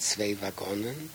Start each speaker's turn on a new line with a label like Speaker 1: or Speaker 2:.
Speaker 1: zwei Waggonen.